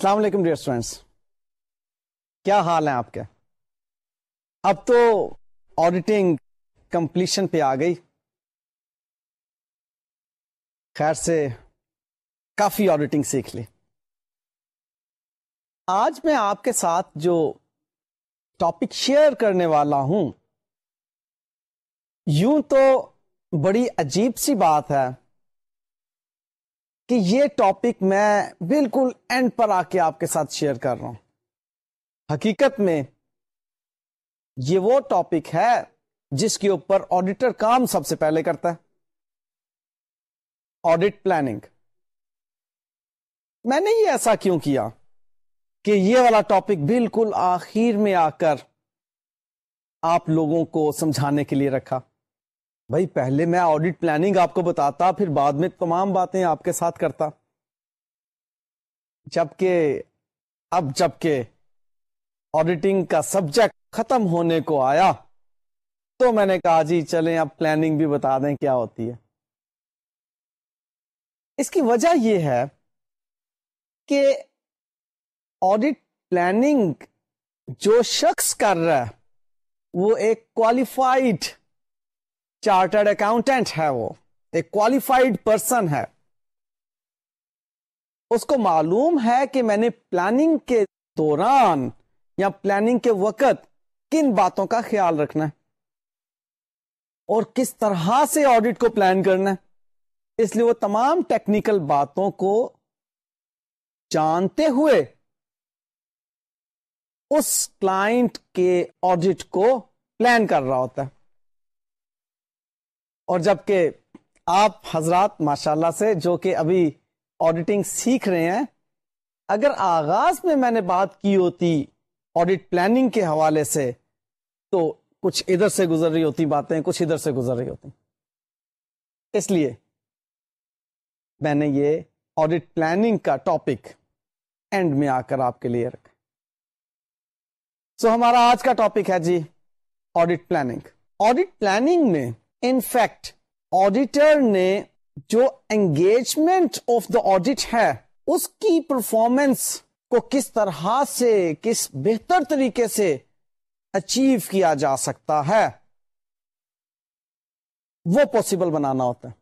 السلام علیکم dear students کیا حال ہے آپ کے؟ اب تو آڈیٹنگ کمپلیشن پہ آ گئی۔ خیر سے کافی آڈیٹنگ سیکھ لی۔ آج میں آپ کے ساتھ جو ٹاپک شیئر کرنے والا ہوں، یوں تو بڑی عجیب سی بات ہے۔ کہ یہ ٹاپک میں بالکل اینڈ پر آ کے آپ کے ساتھ شیئر کر رہا ہوں۔ حقیقت میں یہ وہ ٹاپک ہے جس کے اوپر آڈیٹر کام سب سے پہلے کرتا ہے۔ آڈٹ پلاننگ میں نے یہ ایسا کیوں کیا کہ یہ والا ٹاپک بالکل آخر میں آ کر آپ لوگوں کو سمجھانے کے لیے رکھا؟ بھائی، پہلے میں آڈیٹ پلاننگ آپ کو بتاتا، پھر بعد میں تمام باتیں آپ کے ساتھ کرتا۔ جبکہ، اب جبکہ آڈیٹنگ کا سبجیکٹ ختم ہونے کو آیا، تو میں نے کہا جی چلیں اب پلاننگ بھی بتا دیں کیا ہوتی ہے۔ اس کی وجہ یہ ہے کہ آڈیٹ پلاننگ جو شخص کر رہا ہے، وہ ایک کوالیفائڈ چارٹرڈ اکاؤنٹینٹ ہے وہ ایک کوالیفائڈ پرسن ہے. اس کو معلوم ہے کہ میں نے پلاننگ کے دوران یا پلاننگ کے وقت کن باتوں کا خیال رکھنا ہے اور کس طرح سے آڈٹ کو پلان کرنا ہے. اس لیے وہ تمام ٹیکنیکل باتوں کو جانتے ہوئے اس کلائنٹ کے آڈٹ کو پلان کر رہا ہوتا ہے. اور جبکہ آپ حضرات ماشاء اللہ سے جو کہ ابھی آڈیٹنگ سیکھ رہے ہیں اگر آغاز میں میں نے بات کی ہوتی آڈٹ پلاننگ کے حوالے سے تو کچھ ادھر سے گزر رہی ہوتی باتیں کچھ ادھر سے گزر رہی ہوتی۔ اس لیے میں نے یہ آڈٹ پلاننگ کا ٹاپک اینڈ میں آ کر آپ کے لیے رکھا۔ سو so, ہمارا آج کا ٹاپک ہے جی آڈٹ پلاننگ آڈٹ پلاننگ میں انفیکٹ آڈیٹر نے جو انگیجمنٹ آف دا آڈیٹ ہے، اس کی پرفارمنس کو کس طرح سے، کس بہتر طریقے سے اچیو کیا جا سکتا ہے، وہ پاسبل بنانا ہوتا ہے۔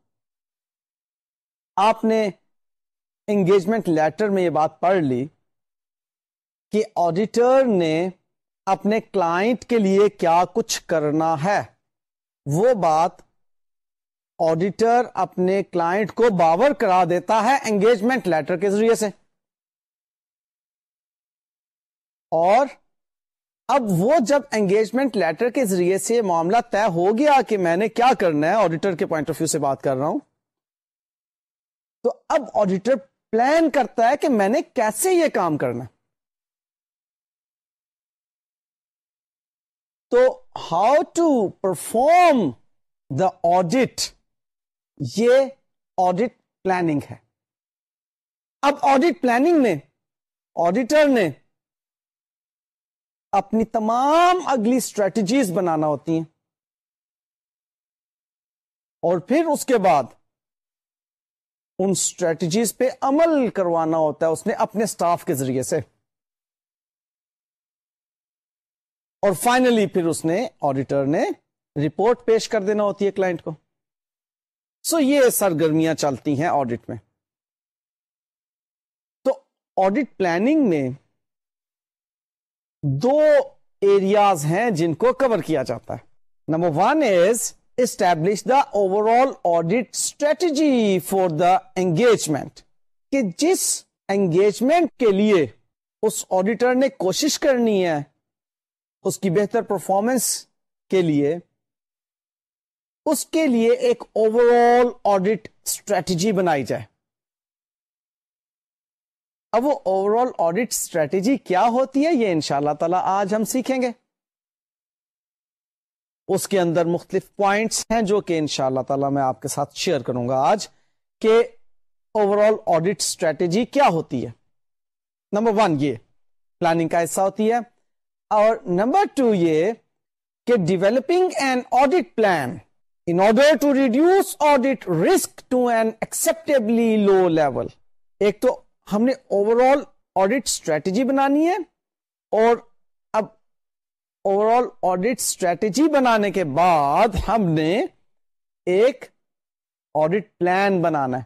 آپ نے انگیجمنٹ لیٹر میں یہ بات پڑھ لی کہ آڈیٹر نے اپنے کلائنٹ کے لیے کیا کچھ کرنا ہے۔ وہ بات آڈیٹر اپنے کلائنٹ کو باور کرا دیتا ہے انگیجمنٹ لیٹر کے ذریعے سے۔ اور اب وہ جب انگیجمنٹ لیٹر کے ذریعے سے معاملہ طے ہو گیا کہ میں نے کیا کرنا ہے آڈیٹر کے پوائنٹ آف ویو سے بات کر رہا ہوں، تو اب آڈیٹر پلان کرتا ہے کہ میں نے کیسے یہ کام کرنا ہے۔ تو how to perform the audit یہ آڈٹ پلاننگ ہے۔ اب آڈٹ پلاننگ میں آڈیٹر نے اپنی تمام اگلی اسٹریٹجیز بنانا ہوتی ہیں۔ اور پھر اس کے بعد ان اسٹریٹجیز پہ عمل کروانا ہوتا ہے، اس نے اپنے سٹاف کے ذریعے سے۔ اور فائنلی پھر اس نے آڈیٹر نے رپورٹ پیش کر دینا ہوتی ہے کلائنٹ کو۔ سو so یہ سرگرمیاں چلتی ہیں آڈٹ میں۔ تو آڈٹ پلاننگ میں دو ایریاز ہیں جن کو کور کیا جاتا ہے۔ Number one is establish the overall audit strategy for the engagement کہ جس انگیجمنٹ کے لیے اس آڈیٹر نے کوشش کرنی ہے اس کی بہتر پرفارمنس کے لیے، اس کے لیے ایک اوور آل آڈیٹ اسٹریٹجی بنائی جائے۔ اب وہ اوور آل آڈیٹ اسٹریٹجی کیا ہوتی ہے، یہ ان شاء اللہ تعالی آج ہم سیکھیں گے۔ اس کے اندر مختلف پوائنٹس ہیں جو کہ ان شاء اللہ تعالی میں آپ کے ساتھ شیئر کروں گا آج کہ اوور آل آڈیٹ اسٹریٹجی کیا ہوتی ہے۔ نمبر ون یہ پلاننگ کا حصہ ہوتی ہے۔ اور نمبر ٹو یہ کہ developing an audit plan in order to reduce audit risk to an acceptably low level ایک تو ہم نے اوور آل آڈٹ اسٹریٹجی بنانی ہے اور اب اوور آل آڈٹ اسٹریٹجی بنانے کے بعد ہم نے ایک آڈٹ پلان بنانا ہے۔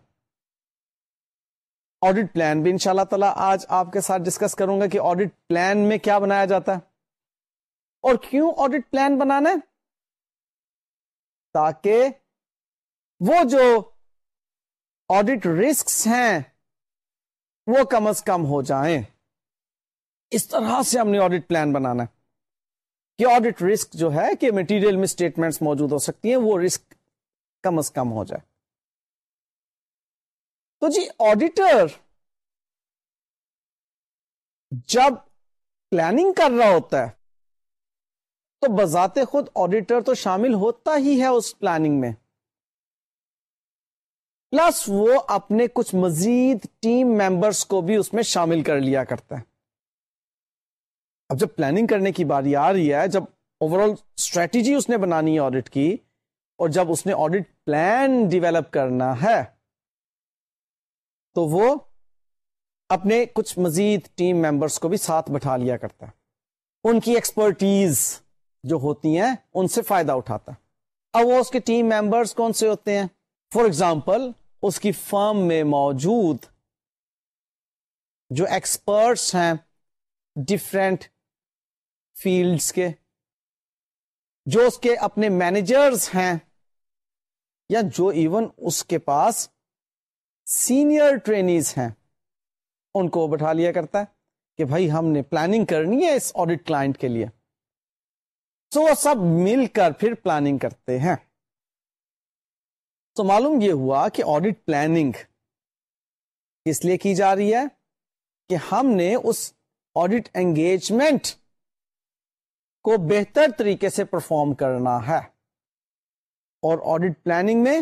آڈٹ پلان بھی ان شاء اللہ تعالی آج آپ کے ساتھ ڈسکس کروں گا کہ آڈٹ پلان میں کیا بنایا جاتا ہے۔ اور کیوں آڈٹ پلان بنانا ہے؟ تاکہ وہ جو آڈٹ رسک ہیں، وہ کم از کم ہو جائیں۔ اس طرح سے ہم نے آڈٹ پلان بنانا ہے۔ کہ آڈٹ رسک جو ہے، کہ مٹیریل میں اسٹیٹمنٹس موجود ہو سکتی ہیں، وہ رسک کم از کم ہو جائے۔ تو جی آڈیٹر جب پلاننگ کر رہا ہوتا ہے تو بذات خود آڈیٹر تو شامل ہوتا ہی ہے اس پلاننگ میں۔ پلس وہ اپنے کچھ مزید ٹیم ممبرس کو بھی اس میں شامل کر لیا کرتا ہے۔ اب جب پلاننگ کرنے کی باری آ رہی ہے، جب اوور آل اسٹریٹجی اس نے بنانی ہے آڈٹ کی، اور جب اس نے آڈٹ پلان ڈیولپ کرنا ہے، تو وہ اپنے کچھ مزید ٹیم ممبرس کو بھی ساتھ بٹھا لیا کرتا ہے۔ ان کی ایکسپرٹیز جو ہوتی ہیں، ان سے فائدہ اٹھاتا۔ اب وہ اس کے ٹیم ممبرس کون سے ہوتے ہیں؟ فار ایگزامپل اس کی فرم میں موجود جو ایکسپرٹس ہیں ڈفرینٹ فیلڈس کے، جو اس کے اپنے مینیجرز ہیں، یا جو ایون اس کے پاس سینئر ٹرینیز ہیں، ان کو بٹھا لیا کرتا ہے کہ بھائی ہم نے پلاننگ کرنی ہے اس آڈٹ کلائنٹ کے لیے۔ سو وہ سب مل کر پھر پلاننگ کرتے ہیں۔ تو معلوم یہ ہوا کہ آڈٹ پلاننگ اس لیے کی جا رہی ہے؟ کہ ہم نے اس آڈٹ انگیجمنٹ کو بہتر طریقے سے پرفارم کرنا ہے۔ اور آڈٹ پلاننگ میں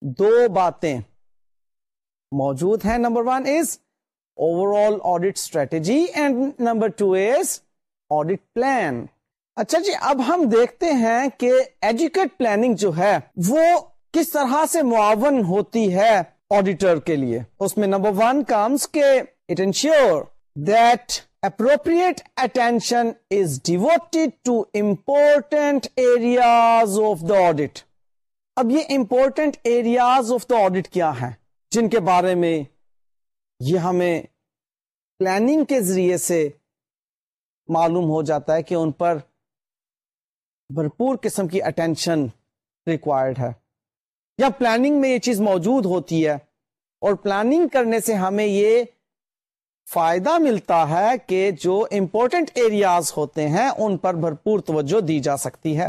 دو باتیں موجود ہیں۔ Number one is overall audit strategy and number two is audit plan اچھا جی اب ہم دیکھتے ہیں کہ ایجوکیٹ پلاننگ جو ہے، وہ کس طرح سے معاون ہوتی ہے آڈیٹر کے لیے؟ اس میں نمبر ون کمس کے it ensure that appropriate attention is devoted to important areas of the audit اب یہ important areas of the audit کیا ہے جن کے بارے میں یہ ہمیں پلاننگ کے ذریعے سے معلوم ہو جاتا ہے کہ ان پر بھرپور قسم کی اٹینشن ریکوائرڈ ہے۔ یا پلاننگ میں یہ چیز موجود ہوتی ہے اور پلاننگ کرنے سے ہمیں یہ فائدہ ملتا ہے کہ جو امپورٹنٹ ایریاز ہوتے ہیں ان پر بھرپور توجہ دی جا سکتی ہے۔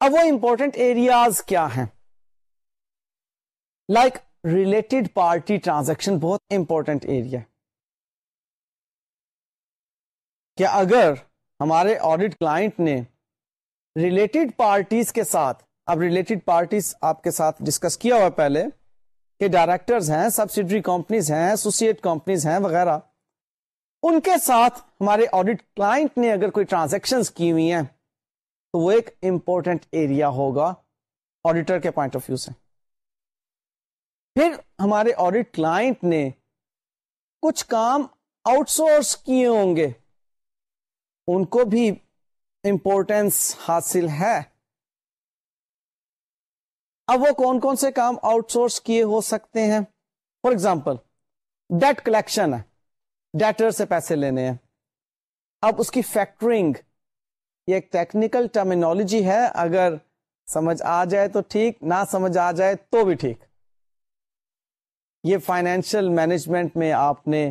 اب وہ امپورٹنٹ ایریاز کیا ہیں؟ لائک ریلیٹڈ پارٹی ٹرانزیکشن بہت امپورٹنٹ ایریا کیا اگر ہمارے آڈیٹ کلائنٹ نے ریلیٹڈ پارٹیز کے ساتھ، اب ریلیٹڈ پارٹیز آپ کے ساتھ ڈسکس کیا ہوا پہلے کہ ڈائریکٹرز ہیں سبسڈری کمپنیز ہیں ایسوسیٹ کمپنیز ہیں وغیرہ، ان کے ساتھ ہمارے آڈیٹ کلائنٹ نے اگر کوئی ٹرانزیکشن کی ہوئی ہیں، تو وہ ایک امپورٹنٹ ایریا ہوگا آڈیٹر کے پوائنٹ آف ویو سے. پھر ہمارے آڈیٹ کلائنٹ نے کچھ کام آؤٹ سورس کیے ہوں گے ان کو بھی امپورٹینس حاصل ہے۔ اب وہ کون کون سے کام آؤٹ سورس کیے ہو سکتے ہیں؟ فار ایگزامپل ڈیٹ کلیکشن ہے۔ ڈیٹر سے پیسے لینے ہیں۔ اب اس کی فیکٹرنگ یہ ایک ٹیکنیکل ٹرمینالوجی ہے۔ اگر سمجھ آ جائے تو ٹھیک، نہ سمجھ آ جائے تو بھی ٹھیک۔ یہ فائنینشیل مینجمنٹ میں آپ نے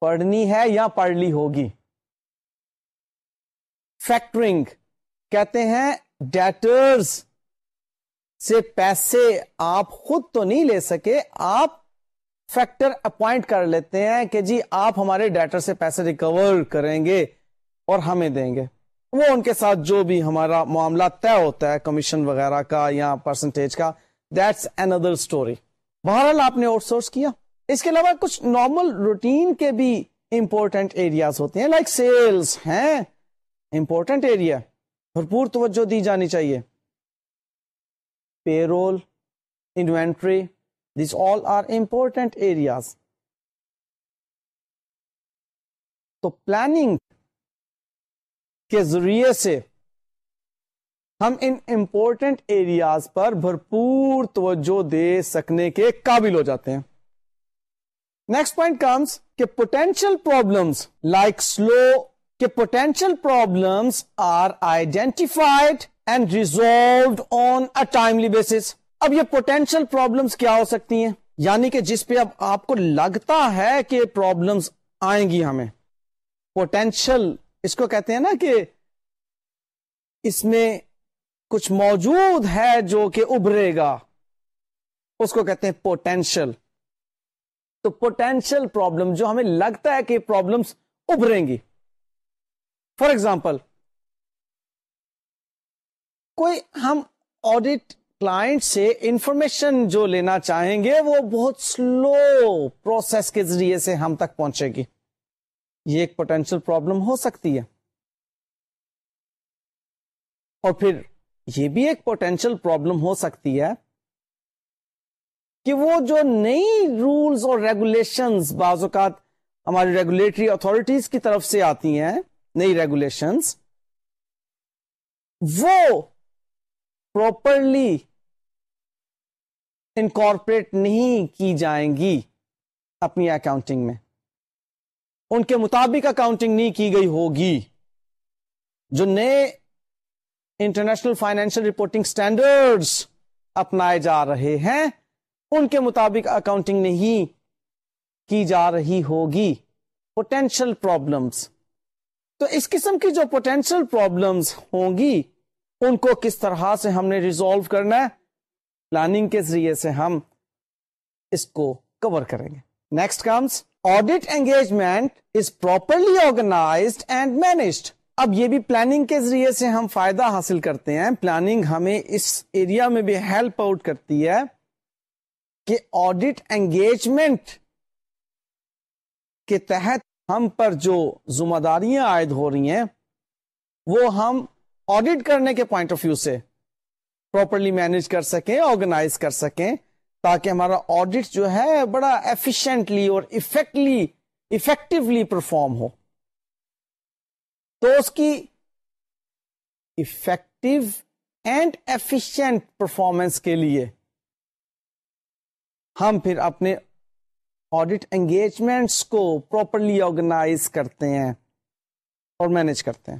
پڑھنی ہے یا پڑھ لی ہوگی؟ فیکٹرنگ کہتے ہیں ڈیٹرز سے پیسے آپ خود تو نہیں لے سکے، آپ فیکٹر اپوائنٹ کر لیتے ہیں کہ جی آپ ہمارے ڈیٹر سے پیسے ریکور کریں گے اور ہمیں دیں گے۔ وہ ان کے ساتھ جو بھی ہمارا معاملہ طے ہوتا ہے کمیشن وغیرہ کا یا پرسنٹیج کا دیٹس اندر اسٹوری بہرحال آپ نے آؤٹ سورس کیا۔ اس کے علاوہ کچھ نارمل روٹین کے بھی امپورٹنٹ ایریاز ہوتے ہیں لائک سیلس ہیں۔ امپورٹنٹ ایریا بھرپور توجہ دی جانی چاہیے. Payroll inventory These all are important areas. تو پلاننگ کے ذریعے سے ہم ان امپورٹنٹ ایریاز پر بھرپور توجہ دے سکنے کے قابل ہو جاتے ہیں. نیکسٹ پوائنٹ کمس کہ پوٹینشیل پرابلمس لائک سلو کہ potential problems are identified and resolved on a timely basis اب یہ پوٹینشیل پرابلمس کیا ہو سکتی ہیں؟ یعنی کہ جس پہ اب آپ کو لگتا ہے کہ پرابلمس آئیں گی ہمیں. پوٹینشل اس کو کہتے ہیں نا کہ اس میں کچھ موجود ہے جو کہ ابھرے گا. اس کو کہتے ہیں پوٹینشل تو پوٹینشل پرابلم جو ہمیں لگتا ہے کہ پرابلمس ابھریں گی. فار ایگزامپل کوئی ہم آڈیٹ کلائنٹ سے انفارمیشن جو لینا چاہیں گے وہ بہت سلو پروسیس کے ذریعے سے ہم تک پہنچے گی۔ یہ ایک پوٹینشیل پرابلم ہو سکتی ہے۔ اور پھر یہ بھی ایک پوٹینشیل پرابلم ہو سکتی ہے کہ وہ جو نئی رولز اور ریگولیشنز بعض اوقات ہماری ریگولیٹری اتارٹیز کی طرف سے آتی ہیں نئی ریگولیشنز وہ پراپرلی انکارپوریٹ نہیں کی جائیں گی اپنی اکاؤنٹنگ میں۔ ان کے مطابق اکاؤنٹنگ نہیں کی گئی ہوگی۔ جو نئے انٹرنیشنل فائنینشیل رپورٹنگ سٹینڈرڈز اپنائے جا رہے ہیں، ان کے مطابق اکاؤنٹنگ نہیں کی جا رہی ہوگی۔ پوٹینشل پرابلمس تو اس قسم کی جو پوٹینشل پرابلمس ہوں گی، ان کو کس طرح سے ہم نے ریزالو کرنا ہے؟ پلاننگ کے ذریعے سے ہم اس کو کور کریں گے۔ Next comes audit engagement is properly organized and managed اب یہ بھی پلاننگ کے ذریعے سے ہم فائدہ حاصل کرتے ہیں۔ پلاننگ ہمیں اس ایریا میں بھی ہیلپ آؤٹ کرتی ہے کہ آڈیٹ انگیجمنٹ کے تحت ہم پر جو ذمہ داریاں عائد ہو رہی ہیں، وہ ہم آڈیٹ کرنے کے پوائنٹ آف ویو سے پراپرلی مینج کر سکیں آرگنائز کر سکیں، تاکہ ہمارا آڈیٹ جو ہے بڑا ایفیشنٹلی اور افیکٹلی افیکٹولی پرفارم ہو۔ تو اس کی افیکٹو اینڈ ایفیشینٹ پرفارمنس کے لیے ہم پھر اپنے آڈیٹ انگیجمنٹس کو پراپرلی آرگنائز کرتے ہیں اور مینج کرتے ہیں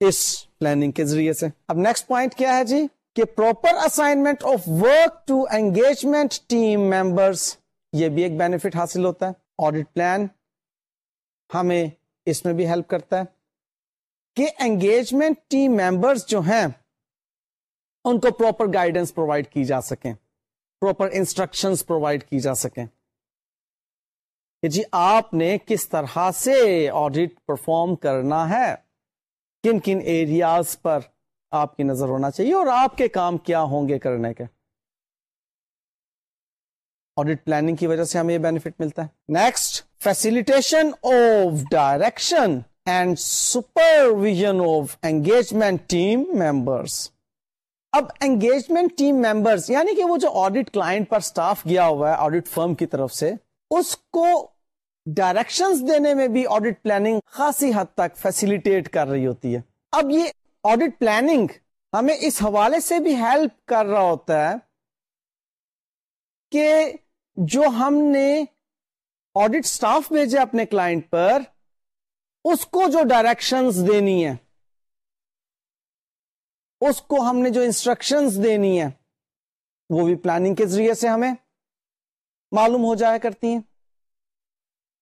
اس پلاننگ کے ذریعے سے۔ اب نیکسٹ پوائنٹ کیا ہے جی؟ کہ proper assignment of work to engagement team members یہ بھی ایک بینیفٹ حاصل ہوتا ہے۔ آڈیٹ پلان ہمیں اس میں بھی ہیلپ کرتا ہے۔ کہ انگیجمنٹ ٹیم ممبرس جو ہیں، ان کو پراپر گائیڈنس پرووائڈ کی جا سکیں۔ پراپر انسٹرکشن پرووائڈ کی جا سکیں۔ کہ جی آپ نے کس طرح سے آڈیٹ پرفارم کرنا ہے؟ کن کن ایریاز پر آپ کی نظر ہونا چاہیے اور آپ کے کام کیا ہوں گے کرنے کے؟ آڈیٹ پلاننگ کی وجہ سے ہمیں یہ بینیفٹ ملتا ہے۔ Next facilitation of direction and supervision of engagement team members اب انگیجمنٹ ٹیم ممبرس یعنی کہ وہ جو آڈیٹ کلائنٹ پر اسٹاف گیا ہوا ہے آڈیٹ فرم کی طرف سے اس کو ڈائریکشن دینے میں بھی آڈیٹ پلاننگ خاصی حد تک فیسلٹیٹ کر رہی ہوتی ہے۔ اب یہ آڈیٹ پلاننگ ہمیں اس حوالے سے بھی ہیلپ کر رہا ہوتا ہے کہ جو ہم نے آڈیٹ سٹاف بھیجے اپنے کلائنٹ پر، اس کو جو ڈائریکشنز دینی ہے اس کو ہم نے جو انسٹرکشنز دینی ہے وہ بھی پلاننگ کے ذریعے سے ہمیں معلوم ہو جایا کرتی ہیں۔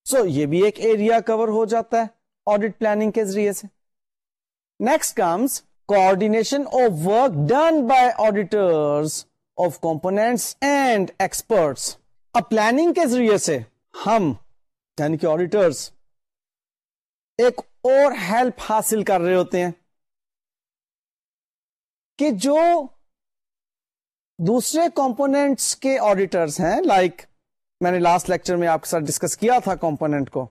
سو so, یہ بھی ایک ایریا کور ہو جاتا ہے آڈیٹ پلاننگ کے ذریعے سے۔ Next comes coordination of work done by auditors of components and experts اب پلاننگ کے ذریعے سے ہم یعنی کہ آڈیٹرس ایک اور ہیلپ حاصل کر رہے ہوتے ہیں۔ کہ جو دوسرے کمپونیٹس کے آڈیٹرس ہیں لائک میں نے لاسٹ لیکچر میں آپ کے ساتھ ڈسکس کیا تھا کمپونیٹ کو۔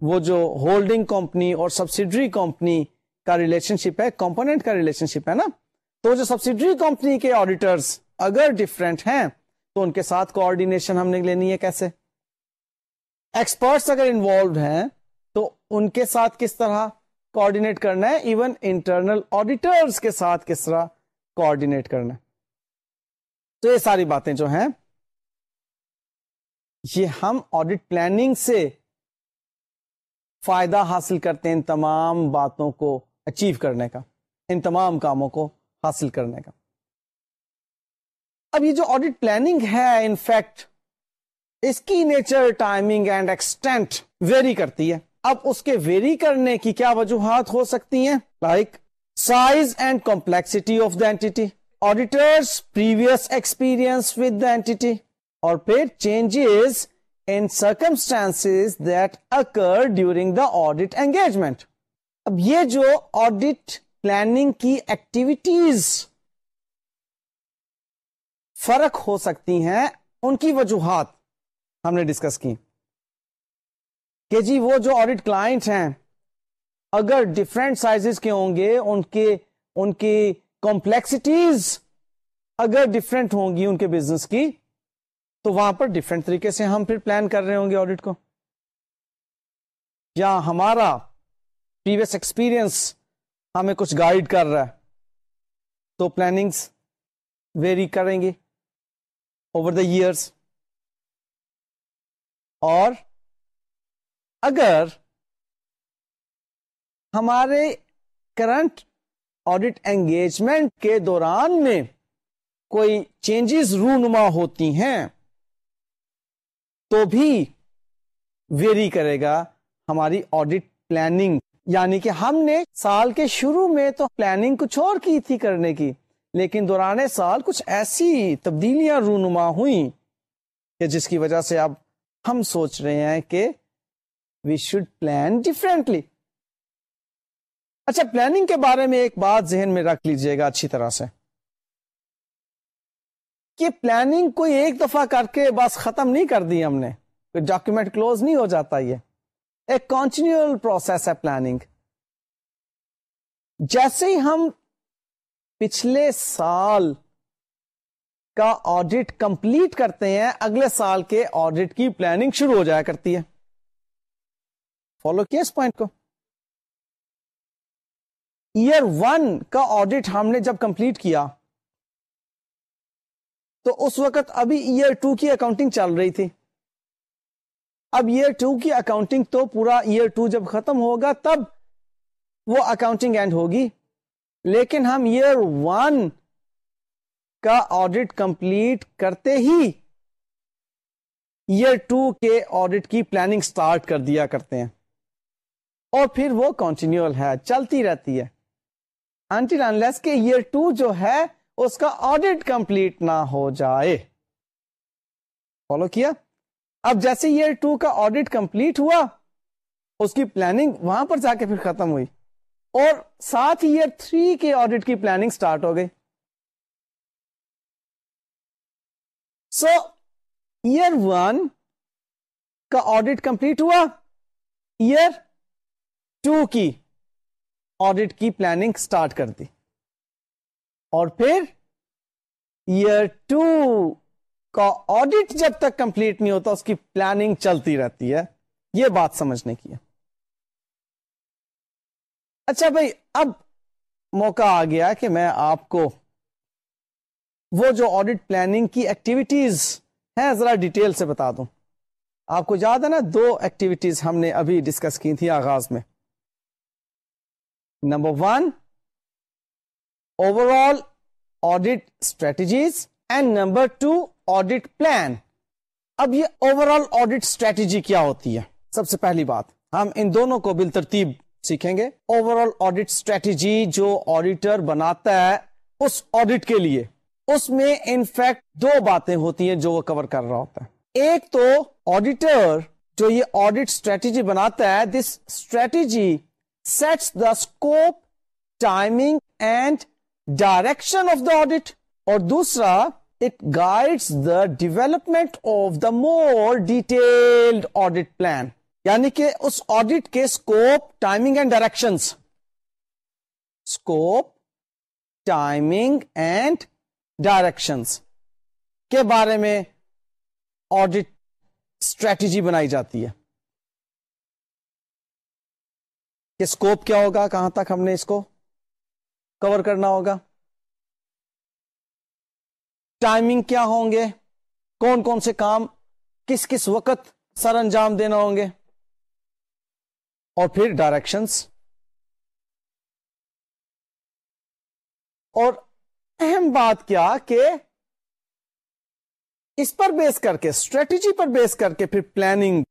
وہ جو ہولڈنگ کمپنی اور سبسڈری کمپنی کا ریلیشن شپ ہے کمپونیٹ کا ریلیشن شپ ہے نا۔ تو جو سبسڈری کمپنی کے آڈیٹرس اگر ڈفرینٹ ہیں، تو ان کے ساتھ کوآڈینیشن ہم نے لینی ہے کیسے؟ ایکسپرٹس اگر انوالوڈ ہیں، تو ان کے ساتھ کس طرح کوآڈینیٹ کرنا ہے؟ ایون انٹرنل آڈیٹرس کے ساتھ کس طرح کوآڈینیٹ کرنا ہے۔ تو یہ ساری باتیں جو ہیں یہ ہم آڈیٹ پلاننگ سے فائدہ حاصل کرتے ہیں ان تمام باتوں کو اچیو کرنے کا، ان تمام کاموں کو حاصل کرنے کا۔ اب یہ جو آڈیٹ پلاننگ ہے انفیکٹ اس کی nature timing and extent vary کرتی ہے۔ اب اس کے ویری کرنے کی کیا وجوہات ہو سکتی ہیں؟ Like size and complexity of the entity auditor's previous experience with the entity اور پھر changes in circumstances that occur during the audit engagement اب یہ جو آڈیٹ پلاننگ کی ایکٹیویٹیز فرق ہو سکتی ہیں، ان کی وجوہات ہم نے ڈسکس کی۔ کہ جی وہ جو آڈیٹ کلائنٹ ہیں، اگر ڈفرینٹ سائز کے ہوں گے، ان کے، ان کی کمپلیکسٹیز اگر ڈفرینٹ ہوں گی ان کے بزنس کی تو وہاں پر ڈفرینٹ طریقے سے ہم پھر پلان کر رہے ہوں گے آڈیٹ کو۔ یا ہمارا پریویس ایکسپیرئنس ہمیں کچھ گائیڈ کر رہا ہے۔ تو پلاننگس ویری کریں گے اوور دا ایئرس اور اگر ہمارے کرنٹ آڈیٹ انگیجمنٹ کے دوران میں کوئی چینجز رونما ہوتی ہیں تو بھی ویری کرے گا ہماری آڈیٹ پلاننگ یعنی کہ ہم نے سال کے شروع میں تو پلاننگ کچھ اور کی تھی کرنے کی، لیکن دوران سال کچھ ایسی تبدیلیاں رونما ہوئیں کہ جس کی وجہ سے اب ہم سوچ رہے ہیں کہ وی شوڈ پلان ڈفرینٹلی اچھا پلاننگ کے بارے میں ایک بات ذہن میں رکھ لیجیے گا اچھی طرح سے۔ کہ پلاننگ کوئی ایک دفعہ کر کے بس ختم نہیں کر دی ہم نے۔ ڈاکومنٹ کلوز نہیں ہو جاتا یہ۔ ایک کانٹینیول پروسیس ہے پلاننگ جیسے ہی ہم پچھلے سال کا آڈٹ کمپلیٹ کرتے ہیں، اگلے سال کے آڈٹ کی پلاننگ شروع ہو جایا کرتی ہے۔ فالو کیا اس پوائنٹ کو۔ ایئر ون کا آڈٹ ہم نے جب کمپلیٹ کیا تو اس وقت ابھی ایئر ٹو کی اکاؤنٹنگ چل رہی تھی۔ اب ایئر ٹو کی اکاؤنٹنگ تو پورا ایئر ٹو جب ختم ہوگا تب وہ اکاؤنٹنگ اینڈ ہوگی۔ لیکن ہم ایئر ون کا آڈٹ کمپلیٹ کرتے ہی ایئر ٹو کے آڈٹ کی پلاننگ سٹارٹ کر دیا کرتے ہیں۔ اور پھر وہ کنٹینیول ہے، چلتی رہتی ہے۔ انٹل انلیس کے ایئر ٹو جو ہے اس کا آڈٹ کمپلیٹ نہ ہو جائے۔ فالو کیا؟ اب جیسے ایئر ٹو کا آڈٹ کمپلیٹ ہوا، اس کی پلاننگ وہاں پر جا کے پھر ختم ہوئی۔ اور ساتھ ایئر تھری کے آڈٹ کی پلاننگ سٹارٹ ہو گئی۔ سو ایئر ون کا آڈٹ کمپلیٹ ہوا۔ ایئر ٹو کی آڈٹ کی پلاننگ سٹارٹ کر دی۔ اور پھر ایئر ٹو کا آڈٹ جب تک کمپلیٹ نہیں ہوتا، اس کی پلاننگ چلتی رہتی ہے۔ یہ بات سمجھنے کی ہے۔ اچھا بھائی، اب موقع آ گیا کہ میں آپ کو وہ جو آڈٹ پلاننگ کی ایکٹیویٹیز ہیں، ذرا ڈیٹیل سے بتا دوں۔ آپ کو یاد ہے نا، دو ایکٹیویٹیز ہم نے ابھی ڈسکس کی تھی آغاز میں۔ Number one overall audit strategies and number two audit plan اب یہ اوور آل آڈٹ اسٹریٹجی کیا ہوتی ہے؟ سب سے پہلی بات، ہم ان دونوں کو بالترتیب سیکھیں گے۔ اوور آل آڈیٹ اسٹریٹجی جو آڈیٹر بناتا ہے اس آڈیٹ کے لیے، اس میں انفیکٹ دو باتیں ہوتی ہیں جو وہ کور کر رہا ہوتا ہے۔ ایک تو آڈیٹر جو یہ آڈیٹ اسٹریٹجی بناتا ہے this strategy sets the scope timing and direction of the audit اور دوسرا it guides the development of the more detailed audit plan یعنی کہ اس آڈیٹ کے scope timing and direction scope timing and direction کے بارے میں آڈٹ اسٹریٹجی بنائی جاتی ہے. کہ اسکوپ کیا ہوگا؟ کہاں تک ہم نے اس کو کور کرنا ہوگا۔ ٹائمنگ کیا ہوں گے؟ کون کون سے کام کس کس وقت سر انجام دینا ہوں گے؟ اور پھر ڈائریکشنس اور اہم بات کیا کہ اس پر بیس کر کے اسٹریٹجی پر بیس کر کے پھر پلاننگ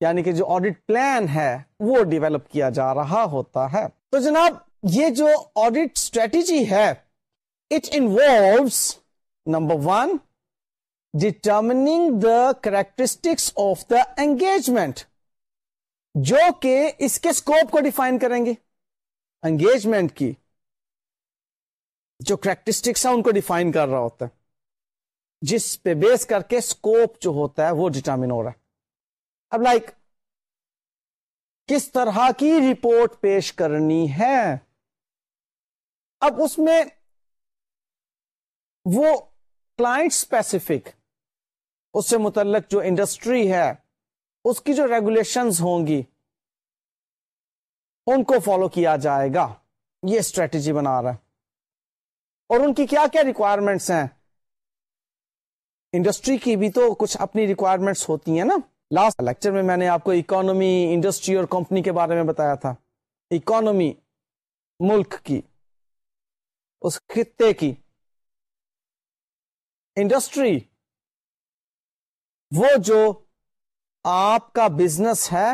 یعنی کہ جو آڈٹ پلان ہے، وہ ڈیولپ کیا جا رہا ہوتا ہے۔ تو جناب یہ جو آڈٹ اسٹریٹجی ہے it involves number one determining the characteristics of the engagement جو کہ اس کے اسکوپ کو ڈیفائن کریں گے. انگیجمنٹ کی جو کریکٹرسٹکس ہیں ان کو ڈیفائن کر رہا ہوتا ہے. جس پہ بیس کر کے اسکوپ جو ہوتا ہے وہ ڈٹرمن ہو رہا ہے. اب لائک کس طرح کی رپورٹ پیش کرنی ہے؟ اب اس میں وہ کلائنٹ اسپیسیفک اس سے متعلق جو انڈسٹری ہے، اس کی جو ریگولیشنز ہوں گی، ان کو فالو کیا جائے گا۔ یہ اسٹریٹجی بنا رہا ہے۔ اور ان کی کیا کیا ریکوائرمنٹس ہیں؟ انڈسٹری کی بھی تو کچھ اپنی ریکوائرمنٹس ہوتی ہیں نا۔ لاسٹ لیکچر میں میں نے آپ کو اکانومی انڈسٹری اور کمپنی کے بارے میں بتایا تھا۔ اکانومی ملک کی۔ اس خطے کی انڈسٹری وہ جو آپ کا بزنس ہے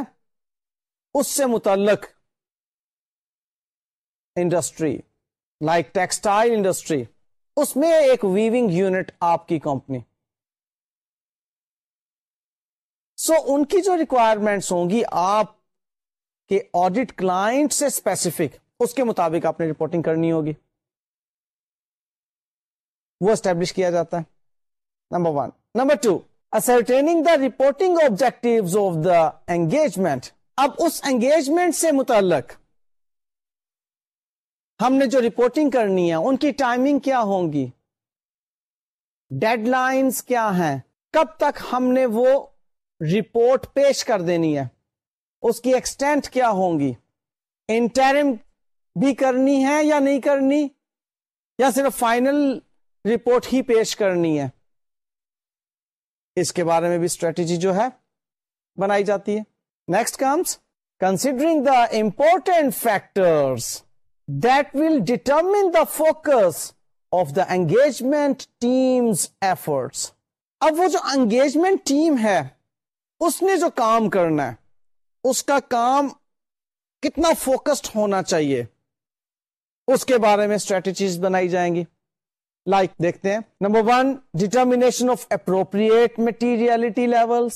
اس سے متعلق انڈسٹری لائک ٹیکسٹائل انڈسٹری اس میں ایک ویونگ یونٹ آپ کی کمپنی سو so, ان کی جو ریکوائرمنٹس ہوں گی آپ کے آڈیٹ کلائنٹ سے اسپیسیفک اس کے مطابق آپ نے رپورٹنگ کرنی ہوگی۔ وہ اسٹیبلش کیا جاتا ہے۔ Number one number two ascertaining the reporting objective of the engagement اب اس انگیجمنٹ سے متعلق ہم نے جو رپورٹنگ کرنی ہے، ان کی ٹائمنگ کیا ہوں گی؟ ڈیڈ لائنس کیا ہیں؟ کب تک ہم نے وہ رپورٹ پیش کر دینی ہے؟ اس کی ایکسٹینٹ کیا ہوں گی؟ انٹرم بھی کرنی ہے یا نہیں کرنی؟ یا صرف فائنل رپورٹ ہی پیش کرنی ہے۔ اس کے بارے میں بھی اسٹریٹجی جو ہے بنائی جاتی ہے۔ Next comes considering the important factors that will determine the focus of the engagement team's efforts اب وہ جو انگیجمنٹ ٹیم ہے، اس نے جو کام کرنا ہے، اس کا کام کتنا فوکسڈ ہونا چاہیے، اس کے بارے میں اسٹریٹجیز بنائی جائیں گی۔ لائک like, دیکھتے ہیں. Number one determination of appropriate materiality level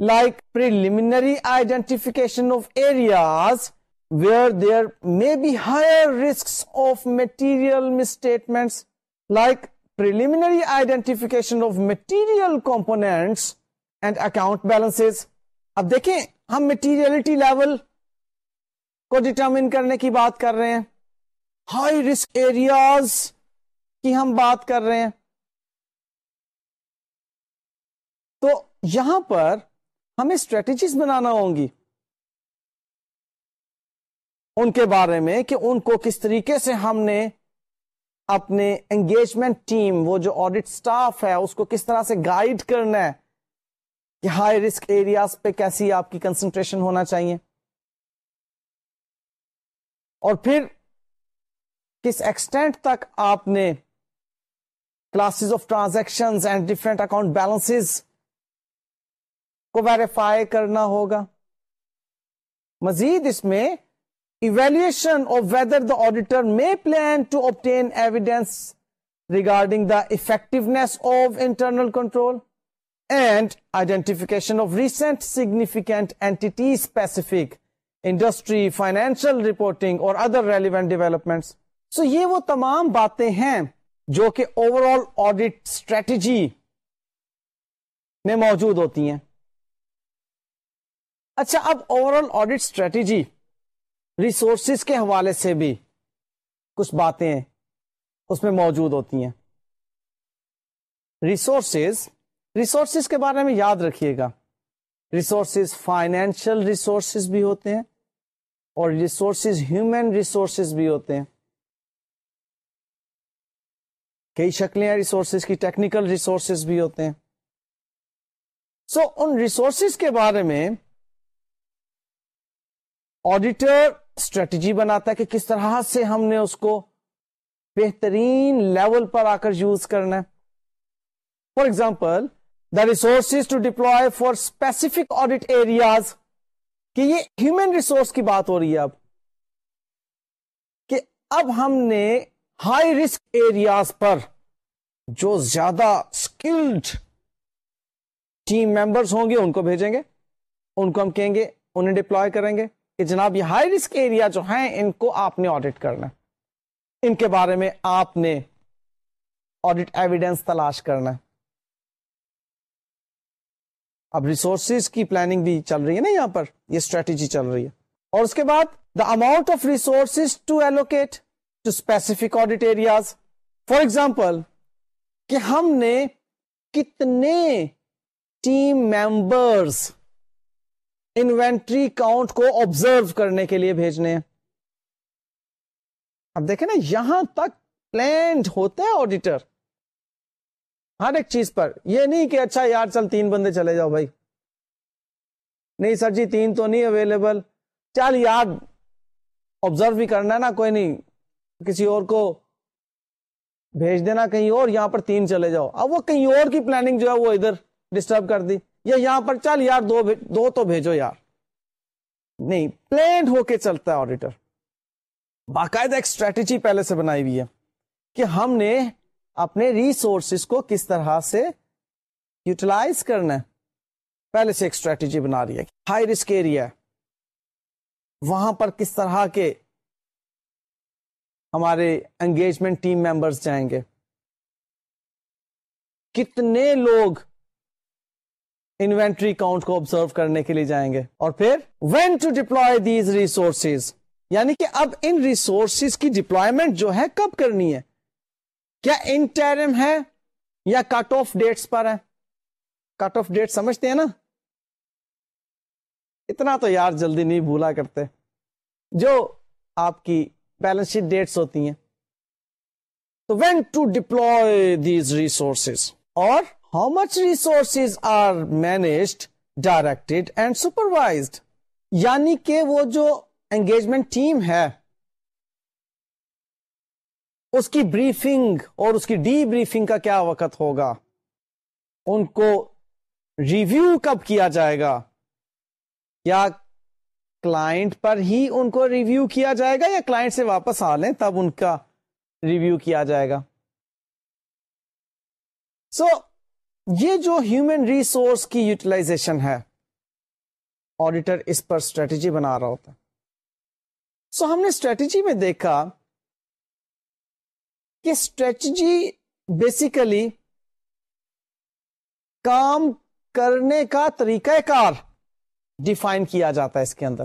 like preliminary identification of areas where there may be higher risk of material misstatements like preliminary identification of material components and account balance اب دیکھیں ہم materiality level کو determine کرنے کی بات کر رہے ہیں. ہائی رسک ایریاز کی ہم بات کر رہے ہیں۔ تو یہاں پر ہمیں اسٹریٹجیز بنانا ہوں گی۔ ان کے بارے میں کہ ان کو کس طریقے سے ہم نے اپنے انگیجمنٹ ٹیم وہ جو آڈٹ سٹاف ہے، اس کو کس طرح سے گائیڈ کرنا ہے کہ ہائی رسک ایریاز پہ کیسی آپ کی کنسنٹریشن ہونا چاہیے۔ اور پھر کس ایکسٹینٹ تک آپ نے classes of transaction and different account balance کو ویریفائی کرنا ہوگا۔ مزید اس میں evaluation of whether the auditor may plan to obtain evidence regarding the effectiveness of internal control and identification of recent significant entity specific industry financial reporting اور other relevant development so یہ وہ تمام باتیں ہیں جو کہ اوور آل آڈیٹ اسٹریٹجی میں موجود ہوتی ہیں۔ اچھا اب overall audit strategy resources کے حوالے سے بھی کچھ باتیں اس میں موجود ہوتی ہیں۔ ریسورسز ریسورسز کے بارے میں یاد رکھیے گا۔ ریسورسز فائنینشیل ریسورسز بھی ہوتے ہیں اور ریسورسز ہیومن ریسورسز بھی ہوتے ہیں۔ کئی شکلیں ہیں ریسورسز کی ٹیکنیکل ریسورسز بھی ہوتے ہیں۔ سو so, ان ریسورسز کے بارے میں آڈیٹر اسٹریٹجی بناتا ہے کہ کس طرح سے ہم نے اس کو بہترین لیول پر آ کر یوز کرنا ہے۔ For example the resources to deploy for specific audit areas کہ یہ ہیومن ریسورس کی بات ہو رہی ہے اب۔ کہ اب ہم نے ہائی رسک ایریاز پر جو زیادہ اسکلڈ ٹیم ممبرس ہوں گے، ان کو بھیجیں گے، ان کو ہم کہیں گے، انہیں ڈپلوائے کریں گے۔ کہ جناب، یہ ہائی رسک ایریا جو ہیں، ان کو آپ نے آڈٹ کرنا ان کے بارے میں آپ نے آڈٹ ایویڈینس تلاش کرنا اب ریسورسز کی پلاننگ بھی چل رہی ہے نا یہاں پر، یہ اسٹریٹجی چل رہی ہے۔ اور اس کے بعد the amount of resources to allocate to specific audit areas for example کہ ہم نے کتنے ٹیم ممبرس انوینٹری کاؤنٹ کو آبزرو کرنے کے لیے بھیجنے ہیں؟ اب دیکھیں نا، یہاں تک پلانڈ ہوتے ہیں آڈیٹر ہر ایک چیز پر. یہ نہیں کہ اچھا یار، چل تین بندے چلے جاؤ بھائی۔ نہیں سر جی تین تو نہیں اویلیبل چل یار آبزرو بھی کرنا ہے نا، کوئی نہیں۔ کسی اور کو بھیج دینا کہیں اور، یہاں پر تین چلے جاؤ۔ اب وہ کہیں اور کی پلاننگ جو ہے وہ ادھر ڈسٹرب کر دی۔ یا یہاں پر چل یار، دو دو تو بھیجو یار۔ نہیں پلانڈ ہو کے چلتا ہے آڈیٹر باقاعدہ ایک اسٹریٹجی پہلے سے بنائی ہوئی ہے کہ ہم نے اپنے ریسورسز کو کس طرح سے یوٹیلائز کرنا ہے۔ پہلے سے ایک اسٹریٹجی بنا رہی ہے ہائی رسک ایریا وہاں پر کس طرح کے ہمارے انگیجمنٹ ٹیم ممبرس جائیں گے۔ کتنے لوگ انوینٹری کاؤنٹ کو آبزرو کرنے کے لیے جائیں گے اور پھر when to deploy these resources یعنی کہ اب ان ریسورسز کی ڈپلوائمنٹ جو ہے کب کرنی ہے؟ کیا انٹرم ہے یا کٹ آف ڈیٹس پر ہے؟ کٹ آف ڈیٹ سمجھتے ہیں نا؟ اتنا تو یار جلدی نہیں بھولا کرتے۔ جو آپ کی بیلنس شیٹ ڈیٹس ہوتی ہیں۔ تو when to deploy these resources اور how much resources are managed directed and supervised یعنی کہ وہ جو انگیجمنٹ ٹیم ہے، اس کی بریفنگ اور اس کی ڈی بریفنگ کا کیا وقت ہوگا؟ ان کو ریویو کب کیا جائے گا؟ کیا کلائنٹ پر ہی ان کو ریویو کیا جائے گا یا کلائنٹ سے واپس آ لیں تب ان کا ریویو کیا جائے گا؟ سو so, یہ جو ہیومن ریسورس کی یوٹیلائزیشن ہے آڈیٹر اس پر اسٹریٹجی بنا رہا ہوتا سو so, ہم نے اسٹریٹجی میں دیکھا کہ اسٹریٹجی بیسیکلی کام کرنے کا طریقہ کار ڈیفائن کیا جاتا ہے اس کے اندر۔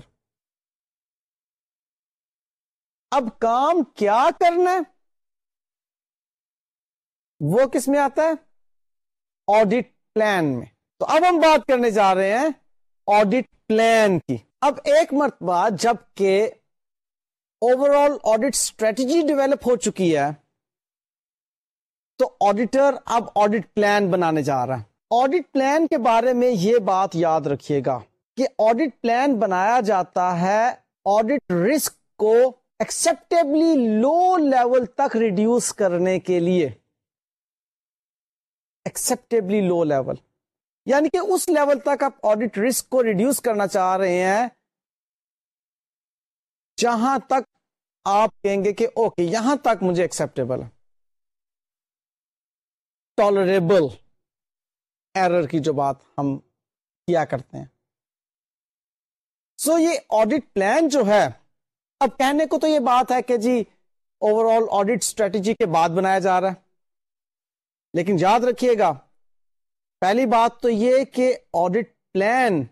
اب کام کیا کرنا ہے؟ وہ کس میں آتا ہے؟ آڈٹ پلان میں۔ تو اب ہم بات کرنے جا رہے ہیں آڈٹ پلان کی۔ اب ایک مرتبہ جبکہ overall audit strategy develop ہو چکی ہے، تو آڈیٹر اب آڈٹ پلان بنانے جا رہا ہے۔ آڈٹ پلان کے بارے میں یہ بات یاد رکھیے گا۔ کہ آڈٹ پلان بنایا جاتا ہے آڈٹ رسک کو ایکسپٹیبلی لو لیول تک ریڈیوس کرنے کے لیے۔ ایکسپٹیبلی لو لیول یعنی کہ اس لیول تک آپ آڈٹ رسک کو ریڈیوس کرنا چاہ رہے ہیں، جہاں تک آپ کہیں گے کہ اوکے یہاں تک مجھے ایکسپٹیبل ہے۔ ٹالریبل ایرر کی جو بات ہم کیا کرتے ہیں۔ سو so, یہ آڈٹ پلان جو ہے اب کہنے کو تو یہ بات ہے کہ جی اوور آل آڈٹ اسٹریٹجی کے بعد بنایا جا رہا ہے لیکن یاد رکھیے گا پہلی بات تو یہ کہ آڈٹ پلان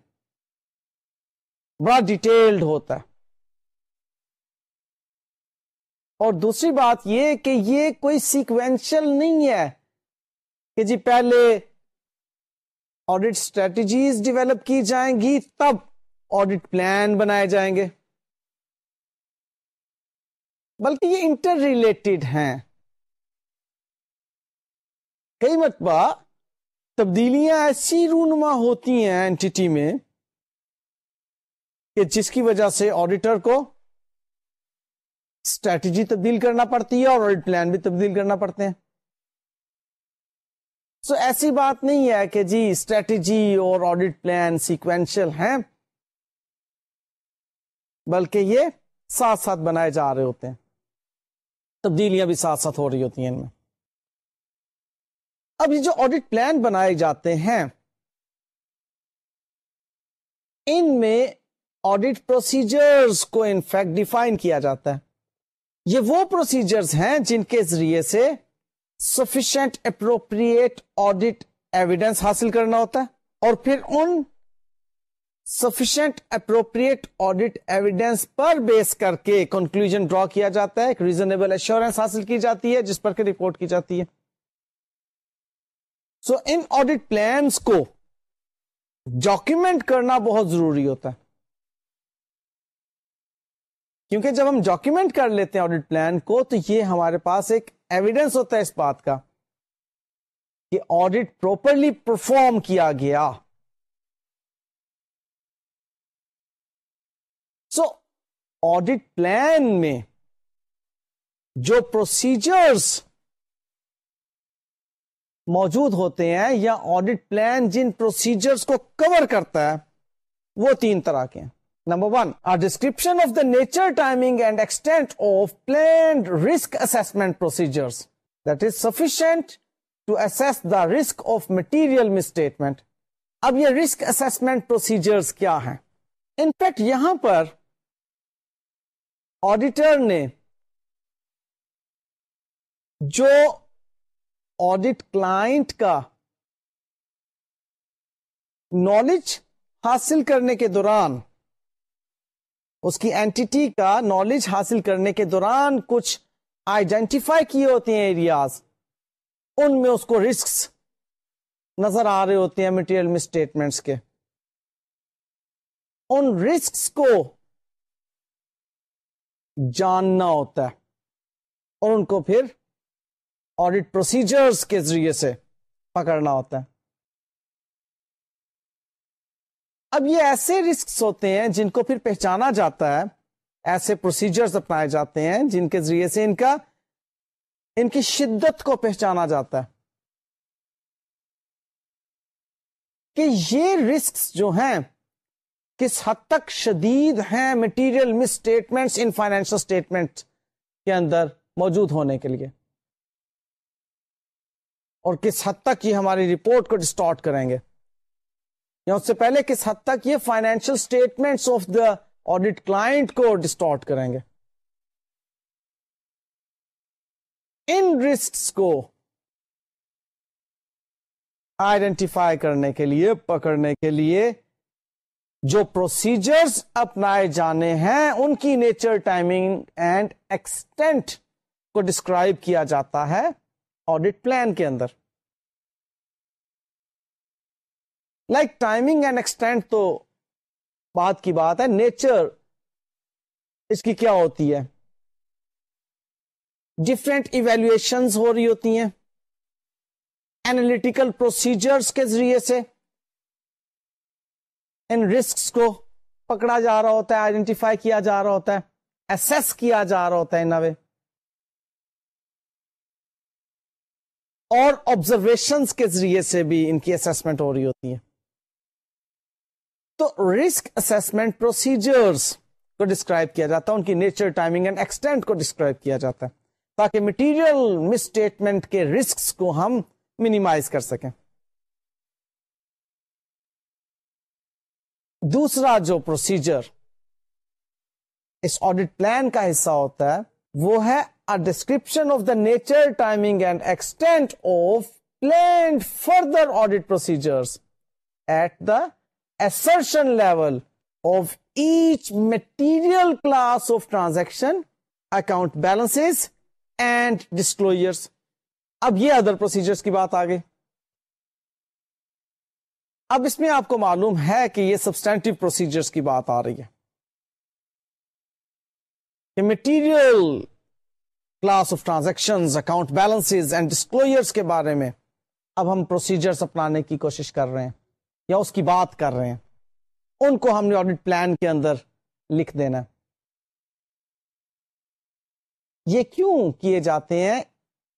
بڑا ڈیٹیلڈ ہوتا ہے اور دوسری بات یہ کہ یہ کوئی سیکوینشل نہیں ہے کہ جی پہلے آڈٹ اسٹریٹجیز ڈیولپ کی جائیں گی تب آڈٹ پلان بنائے جائیں گے۔ بلکہ یہ انٹر ریلیٹڈ ہیں۔ کئی مرتبہ تبدیلیاں ایسی رونما ہوتی ہیں اینٹی میں کہ جس کی وجہ سے آڈیٹر کو اسٹریٹجی تبدیل کرنا پڑتی ہے اور آڈٹ پلان بھی تبدیل کرنا پڑتے ہیں۔ سو so, ایسی بات نہیں ہے کہ جی اسٹریٹجی اور آڈٹ پلان سیکوینشل ہیں۔ بلکہ یہ ساتھ ساتھ بنائے جا رہے ہوتے ہیں۔ تبدیلیاں بھی ساتھ ساتھ ہو رہی ہوتی ہیں ان میں۔ اب یہ جو آڈٹ پلان بنائے جاتے ہیں، ان میں آڈٹ پروسیجرز کو انفیکٹ ڈیفائن کیا جاتا ہے۔ یہ وہ پروسیجرز ہیں جن کے ذریعے سے سفیشینٹ اپروپریٹ آڈٹ ایویڈینس حاصل کرنا ہوتا ہے اور پھر ان سفیشینٹ اپروپریٹ آڈٹ ایویڈینس پر بیس کر کے کنکلوژ ڈرا کیا جاتا ہے، ایک ریزنیبل ایشورینس حاصل کی جاتی ہے، جس پر کہ رپورٹ کی جاتی ہے۔ سو ان آڈٹ پلانس کو ڈاکومنٹ کرنا بہت ضروری ہوتا ہے۔ کیونکہ جب ہم ڈاکومنٹ کر لیتے ہیں آڈٹ پلان کو، تو یہ ہمارے پاس ایک ایویڈینس ہوتا ہے اس بات کا کہ آڈٹ پروپرلی پرفارم کیا گیا۔ سو آڈٹ پلان میں جو پروسیجرز موجود ہوتے ہیں یا آڈٹ پلان جن پروسیجرز کو کور کرتا ہے، وہ تین طرح کے ہیں۔ Number one description of the nature timing and extent of planned risk assessment procedures that is sufficient to assess the risk of material misstatement اب یہ رسک اسسمنٹ پروسیجرز کیا ہیں؟ انفیکٹ یہاں پر آڈیٹر نے جو آڈٹ کلائنٹ کا knowledge حاصل کرنے کے دوران، اس کی اینٹی کا نالج حاصل کرنے کے دوران کچھ آئیڈینٹیفائی کیے ہوتے ہیں ایریاز ان میں اس کو رسکس نظر آ رہے ہوتے ہیں مٹیریل مسٹیٹمنٹس کے۔ ان رسکس کو جاننا ہوتا ہے۔ اور ان کو پھر آڈٹ پروسیجرز کے ذریعے سے پکڑنا ہوتا ہے۔ اب یہ ایسے رسکس ہوتے ہیں جن کو پھر پہچانا جاتا ہے۔ ایسے پروسیجرز اپنائے جاتے ہیں جن کے ذریعے سے ان کا، ان کی شدت کو پہچانا جاتا ہے۔ کہ یہ رسکس جو ہیں کس حد تک شدید ہیں material misstatements in financial statement کے اندر موجود ہونے کے لیے؟ اور کس حد تک یہ ہماری رپورٹ کو ڈسٹارٹ کریں گے؟ یا اس سے پہلے کس حد تک یہ financial statement of the audit client کو ڈسٹارٹ کریں گے؟ ان رسک کو آئیڈینٹیفائی کرنے کے لیے، پکڑنے کے لیے جو پروسیجرز اپنائے جانے ہیں، ان کی نیچر ٹائمنگ اینڈ ایکسٹینٹ کو ڈسکرائب کیا جاتا ہے آڈٹ پلان کے اندر۔ لائک ٹائمنگ اینڈ ایکسٹینٹ تو بات کی بات ہے نیچر اس کی کیا ہوتی ہے؟ ڈفرینٹ ایویلویشن ہو رہی ہوتی ہیں۔ اینالیٹیکل پروسیجرز کے ذریعے سے ان رسک کو پکڑا جا رہا ہوتا ہے آئیڈینٹیفائی کیا جا رہا ہوتا ہے ایسس کیا جا رہا ہوتا ہے نوے اور آبزرویشن کے ذریعے سے بھی ان کی اسسمنٹ ہو رہی ہوتی ہے۔ تو رسک اسسمنٹ پروسیجرز کو ڈسکرائب کیا جاتا ہے، ان کی نیچر ٹائمنگ اینڈ ایکسٹینٹ کو ڈسکرائب کیا جاتا ہے، تاکہ مٹیریل مسٹیٹمنٹ کے رسک کو ہم منیمائز کر سکیں۔ دوسرا جو پروسیجر اس آڈٹ پلان کا حصہ ہوتا ہے، وہ ہے description of the nature timing and extent of planned further audit procedures at the assertion level of each material class of transaction account balance and disclosures اب یہ ادر پروسیجرس کی بات آ گئی اب اس میں آپ کو معلوم ہے کہ یہ سبسٹینٹو پروسیجرز کی بات آ رہی ہے کہ material class of transaction account balance and disclosures کے بارے میں اب ہم پروسیجرس اپنانے کی کوشش کر رہے ہیں یا اس کی بات کر رہے ہیں، ان کو ہم نے آڈیٹ پلان کے اندر لکھ دینا یہ کیوں کیے جاتے ہیں؟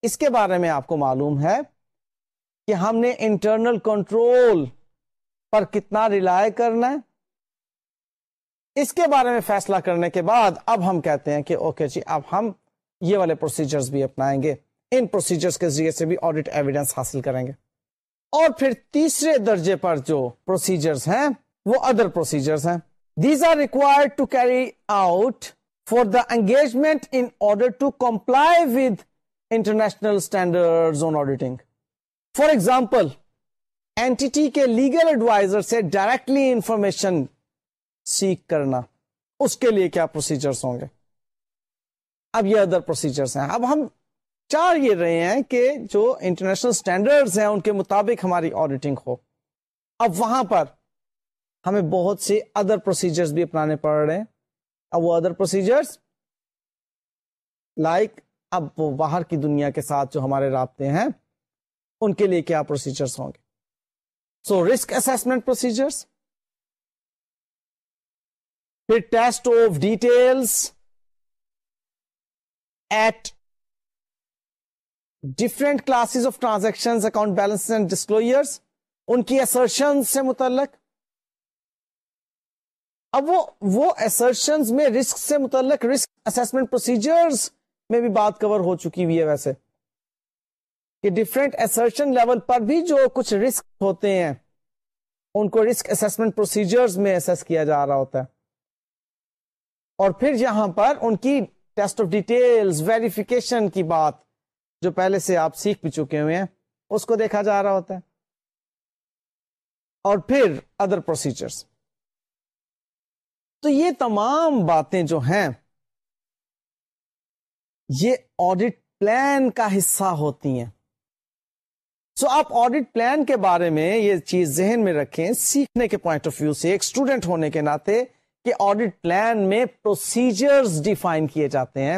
اس کے بارے میں آپ کو معلوم ہے کہ ہم نے انٹرنل کنٹرول پر کتنا ریلائے کرنا ہے؟ اس کے بارے میں فیصلہ کرنے کے بعد اب ہم کہتے ہیں کہ اوکے جی اب ہم یہ والے پروسیجرز بھی اپنائیں گے۔ ان پروسیجرز کے ذریعے سے بھی آڈیٹ ایویڈنس حاصل کریں گے۔ اور پھر تیسرے درجے پر جو پروسیجرز ہیں، وہ ادر پروسیجرز ہیں۔ These are required to carry out for the engagement in order to comply with international standard on auditing for example entity کے لیگل ایڈوائزر سے ڈائریکٹلی انفارمیشن سیکھ کرنا۔ اس کے لیے کیا پروسیجرز ہوں گے؟ اب یہ ادر پروسیجرز ہیں۔ اب ہم چار یہ رہے ہیں کہ جو انٹرنیشنل اسٹینڈرڈ ہیں، ان کے مطابق ہماری آڈیٹنگ ہو۔ اب وہاں پر ہمیں بہت سے ادر پروسیجرز بھی اپنانے پڑ رہے ہیں۔ اب وہ ادر پروسیجرز لائک اب وہ باہر کی دنیا کے ساتھ جو ہمارے رابطے ہیں، ان کے لیے کیا پروسیجرز ہوں گے؟ سو رسک اسسمنٹ پروسیجرز پھر test of details at different classes of transaction account balance and disclosures ان کی ایسرشن سے متعلق اب وہ وہ ایسرشن میں رسک سے متعلق رسک اسسمنٹ پروسیجرز میں بھی بات کور ہو چکی ہوئی ہے ویسے کہ ڈفرینٹ ایسرشن لیول پر بھی جو کچھ رسک ہوتے ہیں، ان کو رسک اسسمنٹ پروسیجرز میں اسس کیا جا رہا ہوتا ہے۔ اور پھر یہاں پر ان کی ٹیسٹ آف ڈیٹیلز ویریفیکیشن کی بات جو پہلے سے آپ سیکھ بھی چکے ہوئے ہیں، اس کو دیکھا جا رہا ہوتا ہے۔ اور پھر ادر پروسیجرز تو یہ تمام باتیں جو ہیں، یہ آڈٹ پلان کا حصہ ہوتی ہیں۔ سو آپ آڈٹ پلان کے بارے میں یہ چیز ذہن میں رکھیں، سیکھنے کے پوائنٹ آف ویو سے، ایک اسٹوڈنٹ ہونے کے ناطے کہ آڈٹ پلان میں پروسیجرز ڈیفائن کیے جاتے ہیں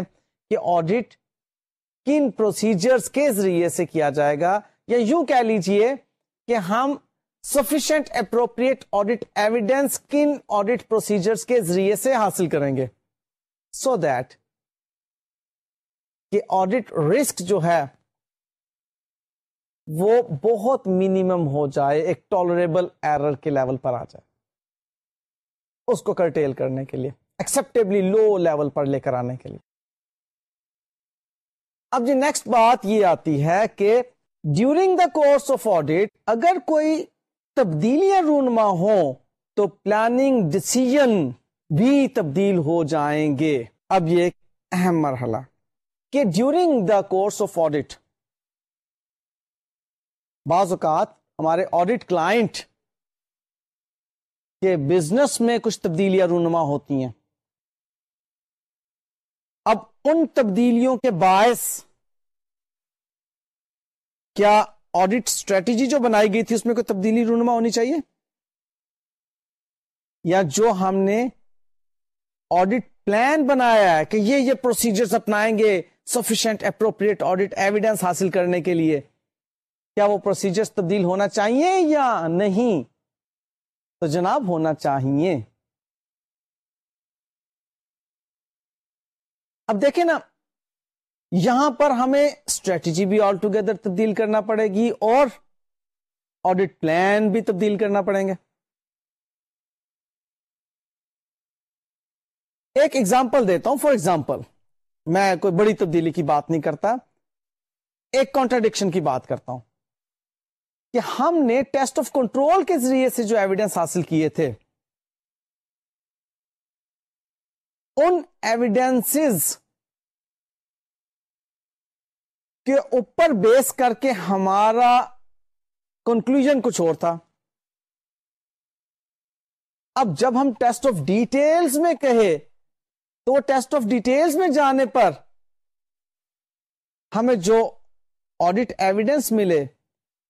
کہ آڈٹ کن پروسیجرز کے ذریعے سے کیا جائے گا؟ یا یوں کہہ لیجیے کہ ہم سفیشینٹ اپروپریٹ آڈٹ ایویڈینس کن آڈٹ پروسیجرز کے ذریعے سے حاصل کریں گے۔ سو so دیٹ کہ آڈٹ رسک جو ہے وہ بہت منیمم ہو جائے، ایک ٹالریبل ایرر کے لیول پر آ جائے۔ اس کو کرٹیل کرنے کے لیے ایکسپٹیبلی لو لیول پر لے کر آنے کے لیے۔ اب جی نیکسٹ بات یہ آتی ہے کہ during the course of audit اگر کوئی تبدیلیاں رونما ہو، تو پلاننگ ڈسیزن بھی تبدیل ہو جائیں گے۔ اب یہ ایک اہم مرحلہ کہ during the course of audit بعض اوقات ہمارے آڈیٹ کلائنٹ کہ بزنس میں کچھ تبدیلیاں رونما ہوتی ہیں۔ اب ان تبدیلیوں کے باعث کیا آڈٹ اسٹریٹجی جو بنائی گئی تھی اس میں کوئی تبدیلی رونما ہونی چاہیے؟ یا جو ہم نے آڈٹ پلان بنایا ہے کہ یہ یہ پروسیجرز اپنائیں گے سفیشینٹ اپروپریٹ آڈٹ ایویڈینس حاصل کرنے کے لیے۔ کیا وہ پروسیجرز تبدیل ہونا چاہیے یا نہیں؟ تو جناب، ہونا چاہیے۔ اب دیکھیں نا، یہاں پر ہمیں اسٹریٹجی بھی آل ٹوگیدر تبدیل کرنا پڑے گی اور آڈٹ پلان بھی تبدیل کرنا پڑیں گے۔ ایک ایگزامپل دیتا ہوں فار ایگزامپل میں کوئی بڑی تبدیلی کی بات نہیں کرتا، ایک کانٹراڈکشن کی بات کرتا ہوں۔ کہ ہم نے ٹیسٹ آف کنٹرول کے ذریعے سے جو ایویڈینس حاصل کیے تھے، ان ایویڈینس کے اوپر بیس کر کے ہمارا کنکلوژن کچھ اور تھا۔ اب جب ہم ٹیسٹ آف ڈیٹیلز میں کہے، تو وہ ٹیسٹ آف ڈیٹیلز میں جانے پر ہمیں جو آڈٹ ایویڈینس ملے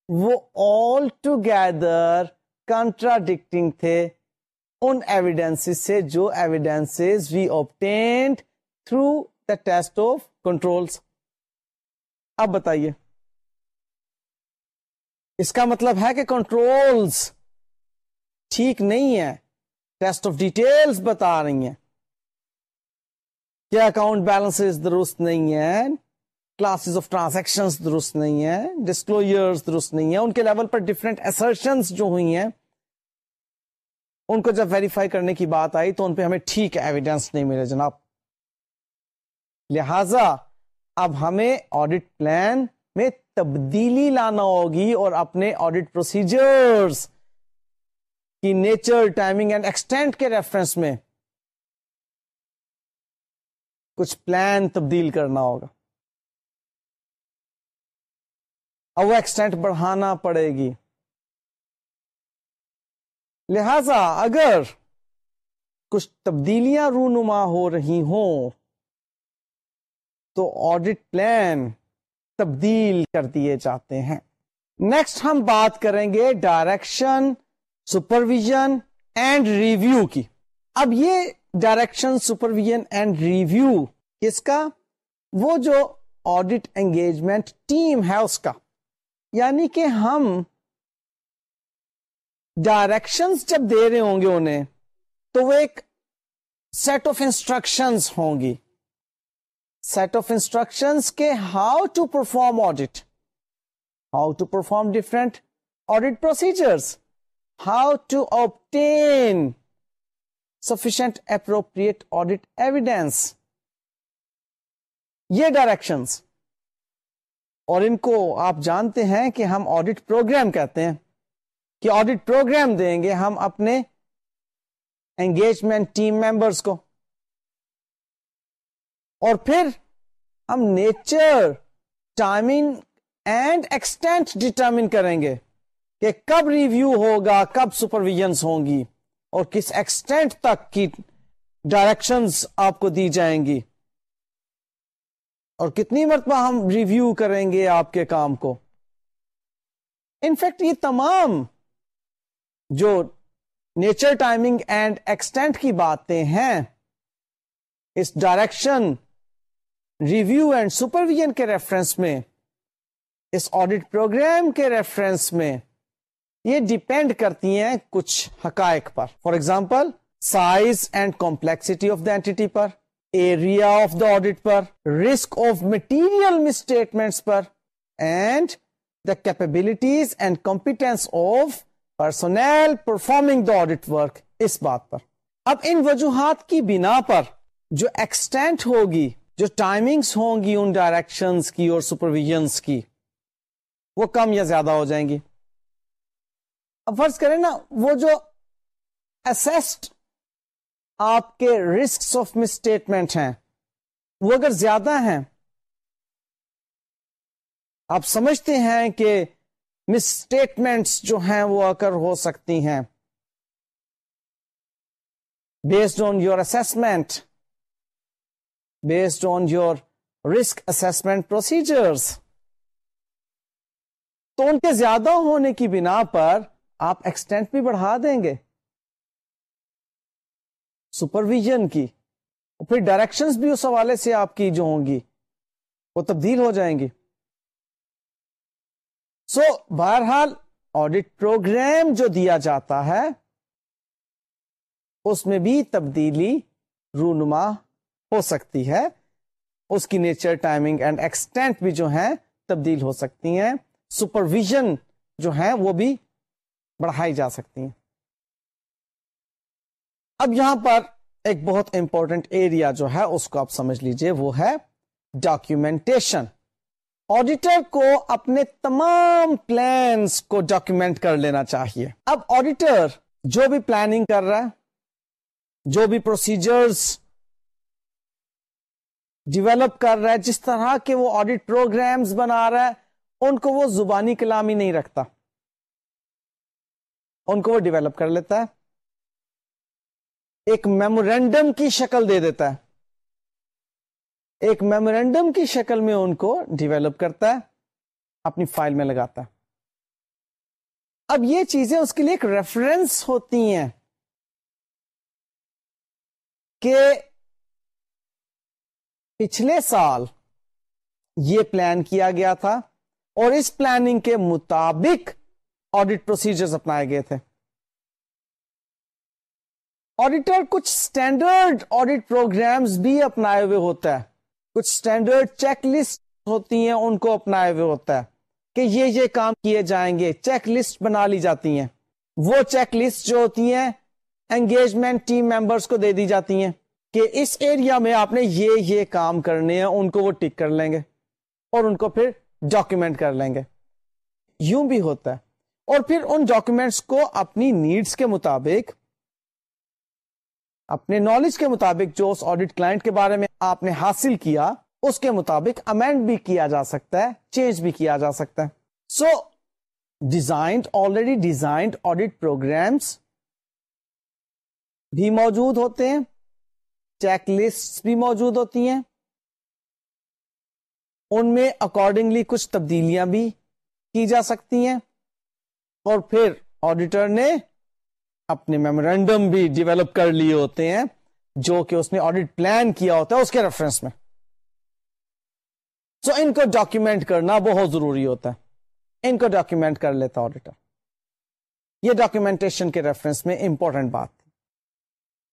وہ آل ٹوگیدر کانٹراڈکٹنگ تھے ان ایویڈینس سے جو evidence we obtained through the test of controls اب بتائیے، اس کا مطلب ہے کہ کنٹرولز ٹھیک نہیں ہے ٹیسٹ آف ڈیٹیلز بتا رہی ہیں۔ کیا اکاؤنٹ بیلنس درست نہیں ہے کلاسز آف ٹرانزیکشن درست نہیں ہے ڈسکلوئر درست نہیں ہے ان کے لیول پر ڈفرینٹ ایسرشن جو ہوئی ہیں، ان کو جب ویریفائی کرنے کی بات آئی تو ان پہ ہمیں ٹھیک ایویڈینس نہیں ملے جناب۔ لہذا اب ہمیں آڈٹ پلان میں تبدیلی لانا ہوگی اور اپنے آڈٹ پروسیجرز کی نیچر ٹائمنگ اینڈ ایکسٹینٹ کے ریفرنس میں کچھ پلان تبدیل کرنا ہوگا۔ وہ ایکسٹینٹ بڑھانا پڑے گی۔ لہذا اگر کچھ تبدیلیاں رونما ہو رہی ہوں، تو آڈٹ پلان تبدیل کر دیے جاتے ہیں۔ نیکسٹ ہم بات کریں گے ڈائریکشن سپرویژن اینڈ ریویو کی۔ اب یہ ڈائریکشن سپرویژن اینڈ ریویو کس کا؟ وہ جو آڈٹ انگیجمنٹ ٹیم ہے اس کا۔ یعنی کہ ہم ڈائریکشن جب دے رہے ہوں گے انہیں، تو وہ ایک سیٹ آف انسٹرکشنز ہوں گی۔ سیٹ آف انسٹرکشن کے how to perform audit how to perform different audit procedures how to obtain sufficient appropriate audit evidence یہ ڈائریکشنس اور ان کو آپ جانتے ہیں کہ ہم آڈیٹ پروگرام کہتے ہیں کہ آڈیٹ پروگرام دیں گے ہم اپنے انگیجمنٹ ٹیم ممبرس کو اور پھر ہم nature timing and extent determine کریں گے کہ کب ریویو ہوگا، کب سپرویژنس ہوں گی اور کس ایکسٹینٹ تک کی ڈائریکشنز آپ کو دی جائیں گی۔ اور کتنی مرتبہ ہم ریویو کریں گے آپ کے کام کو؟ انفیکٹ یہ تمام جو نیچر ٹائمنگ اینڈ ایکسٹینٹ کی باتیں ہیں، اس ڈائریکشن ریویو اینڈ سپرویژن کے ریفرنس میں، اس آڈیٹ پروگرام کے ریفرنس میں یہ ڈپینڈ کرتی ہیں کچھ حقائق پر۔ For example size and complexity of the entity per. Area of the audit پر risk of material misstatements per and the capabilities and competence of personnel performing the audit work اس بات پر۔ اب ان وجوہات کی بنا پر جو ایکسٹینٹ ہوگی، جو ٹائمنگس ہوں گی ان ڈائریکشنس کی اور سپرویژنس کی، وہ کم یا زیادہ ہو جائیں گی۔ اب فرض کریں نا، وہ جو اسسڈ آپ کے رسک آف مسٹیٹمنٹ ہیں۔ وہ اگر زیادہ ہیں، آپ سمجھتے ہیں کہ مسٹیٹمنٹس جو ہیں وہ اگر ہو سکتی ہیں۔ Based on your assessment based on your risk assessment procedures تو ان کے زیادہ ہونے کی بنا پر آپ ایکسٹینٹ بھی بڑھا دیں گے۔ سپرویژن کی پھر ڈائریکشن بھی اس حوالے سے آپ کی جو ہوں گی وہ تبدیل ہو جائیں گی۔ سو so, بہرحال آڈٹ پروگرام جو دیا جاتا ہے اس میں بھی تبدیلی رونما ہو سکتی ہے۔ اس کی نیچر ٹائمنگ اینڈ ایکسٹینٹ بھی جو ہے تبدیل ہو سکتی ہیں۔ سپرویژن جو ہے وہ بھی بڑھائی جا سکتی ہیں۔ اب یہاں پر ایک بہت امپورٹنٹ ایریا جو ہے، اس کو آپ سمجھ لیجیے، وہ ہے ڈاکومینٹیشن آڈیٹر کو اپنے تمام پلانس کو ڈاکومینٹ کر لینا چاہیے۔ اب آڈیٹر جو بھی پلاننگ کر رہا ہے، جو بھی پروسیجرز ڈیولپ کر رہا ہے، جس طرح کے وہ آڈیٹ پروگرامز بنا رہا ہے، ان کو وہ زبانی کلامی نہیں رکھتا۔ ان کو وہ ڈیولپ کر لیتا ہے۔ ایک میمورینڈم کی شکل دے دیتا ہے۔ ایک میمورینڈم کی شکل میں ان کو ڈیولپ کرتا ہے، اپنی فائل میں لگاتا ہے۔ اب یہ چیزیں اس کے لیے ایک ریفرنس ہوتی ہیں کہ پچھلے سال یہ پلان کیا گیا تھا اور اس پلاننگ کے مطابق آڈیٹ پروسیجرز اپنائے گئے تھے۔ آڈیٹر کچھ اسٹینڈرڈ آڈیٹ پروگرامز بھی اپنائے ہوئے ہوتا ہے کچھ اسٹینڈرڈ چیک لسٹ ہوتی ہیں، ان کو اپنائے ہوئے ہوتا ہے کہ یہ یہ کام کیے جائیں گے چیک لسٹ بنا لی جاتی ہیں۔ وہ چیک لسٹ جو ہوتی ہیں انگیجمنٹ ٹیم ممبرس کو دے دی جاتی ہیں کہ اس ایریا میں آپ نے یہ یہ کام کرنے ہیں، ان کو وہ ٹک کر لیں گے اور ان کو پھر ڈاکومینٹ کر لیں گے۔ یوں بھی ہوتا ہے۔ اور پھر ان ڈاکومینٹس کو اپنی نیڈس کے مطابق اپنے نالج کے مطابق جو اس آڈیٹ کلائنٹ کے بارے میں آپ نے حاصل کیا، اس کے مطابق امینڈ بھی کیا جا سکتا ہے چینج بھی کیا جا سکتا ہے۔ So designed already designed audit programmes بھی موجود ہوتے ہیں چیک لسٹ بھی موجود ہوتی ہیں۔ ان میں اکارڈنگلی کچھ تبدیلیاں بھی کی جا سکتی ہیں۔ اور پھر آڈیٹر نے اپنے میمورینڈم بھی ڈیولپ کر لیے ہوتے ہیں، جو کہ اس نے آڈیٹ پلان کیا ہوتا ہے، اس کے ریفرنس میں۔ سو so ان کو ڈاکیومینٹ کرنا بہت ضروری ہوتا ہے۔ ان کو ڈاکیومینٹ کر لیتا آڈیٹر یہ ڈاکیومینٹیشن کے ریفرنس میں امپورٹنٹ بات تھی۔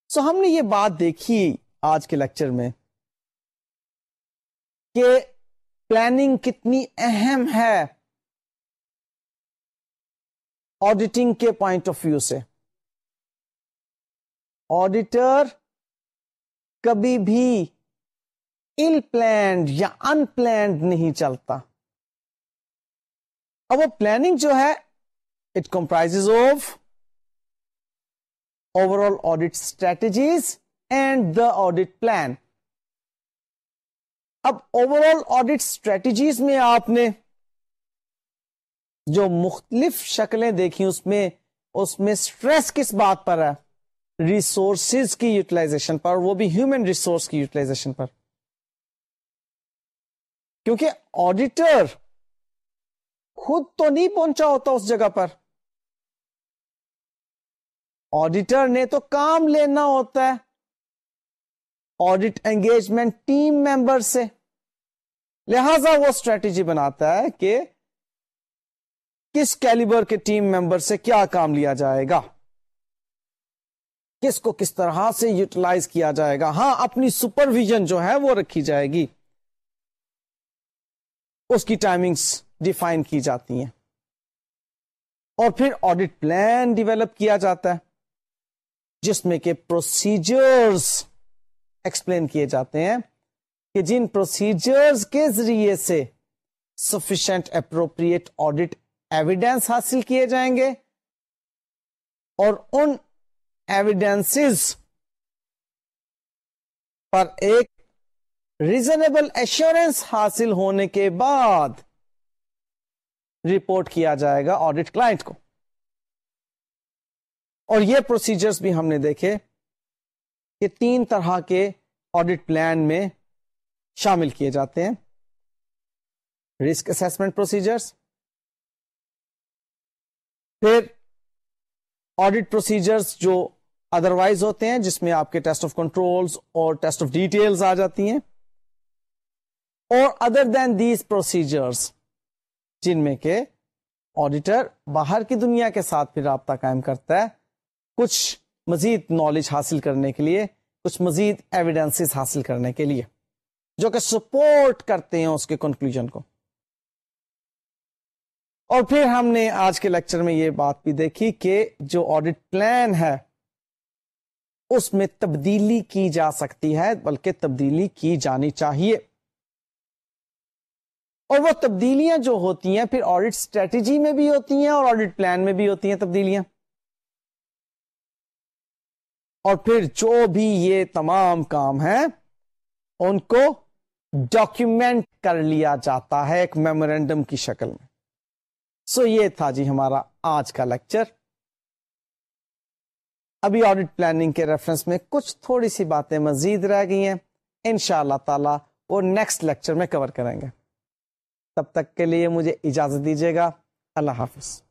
سو so ہم نے یہ بات دیکھی آج کے لیکچر میں کہ پلاننگ کتنی اہم ہے آڈیٹنگ کے پوائنٹ آف ویو سے۔ آڈیٹر کبھی بھی ان پلانڈ یا ان پلانڈ نہیں چلتا۔ اب وہ پلاننگ جو ہے it comprise of overall audit strategies and the audit plan اب اوور آل آڈیٹ اسٹریٹجیز میں آپ نے جو مختلف شکلیں دیکھی، اس میں اس میں اسٹریس کس بات پر ہے؟ ریسورسز کی یوٹیلائزیشن پر وہ بھی ہیومن ریسورس کی یوٹیلائزیشن پر کیونکہ آڈیٹر خود تو نہیں پہنچا ہوتا اس جگہ پر آڈیٹر نے تو کام لینا ہوتا ہے آڈیٹ انگیجمنٹ ٹیم ممبر سے لہذا وہ اسٹریٹجی بناتا ہے کہ کس کیلیبر کے ٹیم ممبر سے کیا کام لیا جائے گا کس کو کس طرح سے یوٹیلائز کیا جائے گا؟ ہاں اپنی سپرویژن جو ہے وہ رکھی جائے گی۔ اس کی ٹائمنگس ڈیفائن کی جاتی ہیں۔ اور پھر آڈیٹ پلان ڈیولپ کیا جاتا ہے، جس میں کہ پروسیجرز ایکسپلین کیے جاتے ہیں کہ جن پروسیجرز کے ذریعے سے سفیشنٹ اپروپریٹ آڈیٹ ایویڈینس حاصل کیے جائیں گے اور ان ایویڈینس پر ایک ریزنیبل ایشورینس حاصل ہونے کے بعد رپورٹ کیا جائے گا آڈیٹ کلائنٹ کو۔ اور یہ پروسیجرز بھی ہم نے دیکھے کہ تین طرح کے آڈیٹ پلان میں شامل کیے جاتے ہیں۔ رسک اسسمنٹ پروسیجرز پھر آڈیٹ پروسیجرز جو ادروائز ہوتے ہیں، جس میں آپ کے ٹیسٹ آف کنٹرولز اور ٹیسٹ آف ڈیٹیلز آ جاتی ہیں۔ اور ادر دین دیز پروسیجرز جن میں کہ آڈیٹر باہر کی دنیا کے ساتھ پھر رابطہ قائم کرتا ہے، کچھ مزید نالج حاصل کرنے کے لیے، کچھ مزید ایویڈینس حاصل کرنے کے لیے۔ جو کہ سپورٹ کرتے ہیں اس کے کنکلوژن کو۔ اور پھر ہم نے آج کے لیکچر میں یہ بات بھی دیکھی کہ جو آڈیٹ پلان ہے، اس میں تبدیلی کی جا سکتی ہے، بلکہ تبدیلی کی جانی چاہیے۔ اور وہ تبدیلیاں جو ہوتی ہیں، پھر آڈیٹ اسٹریٹجی میں بھی ہوتی ہیں اور آڈیٹ پلان میں بھی ہوتی ہیں تبدیلیاں۔ اور پھر جو بھی یہ تمام کام ہیں، ان کو ڈاکیومینٹ کر لیا جاتا ہے ایک میمورینڈم کی شکل میں۔ سو so یہ تھا جی ہمارا آج کا لیکچر ابھی آڈٹ پلاننگ کے ریفرنس میں کچھ تھوڑی سی باتیں مزید رہ گئی ہیں ان شاء اللہ تعالی وہ نیکسٹ لیکچر میں کور کریں گے تب تک کے لیے مجھے اجازت دیجیے گا اللہ حافظ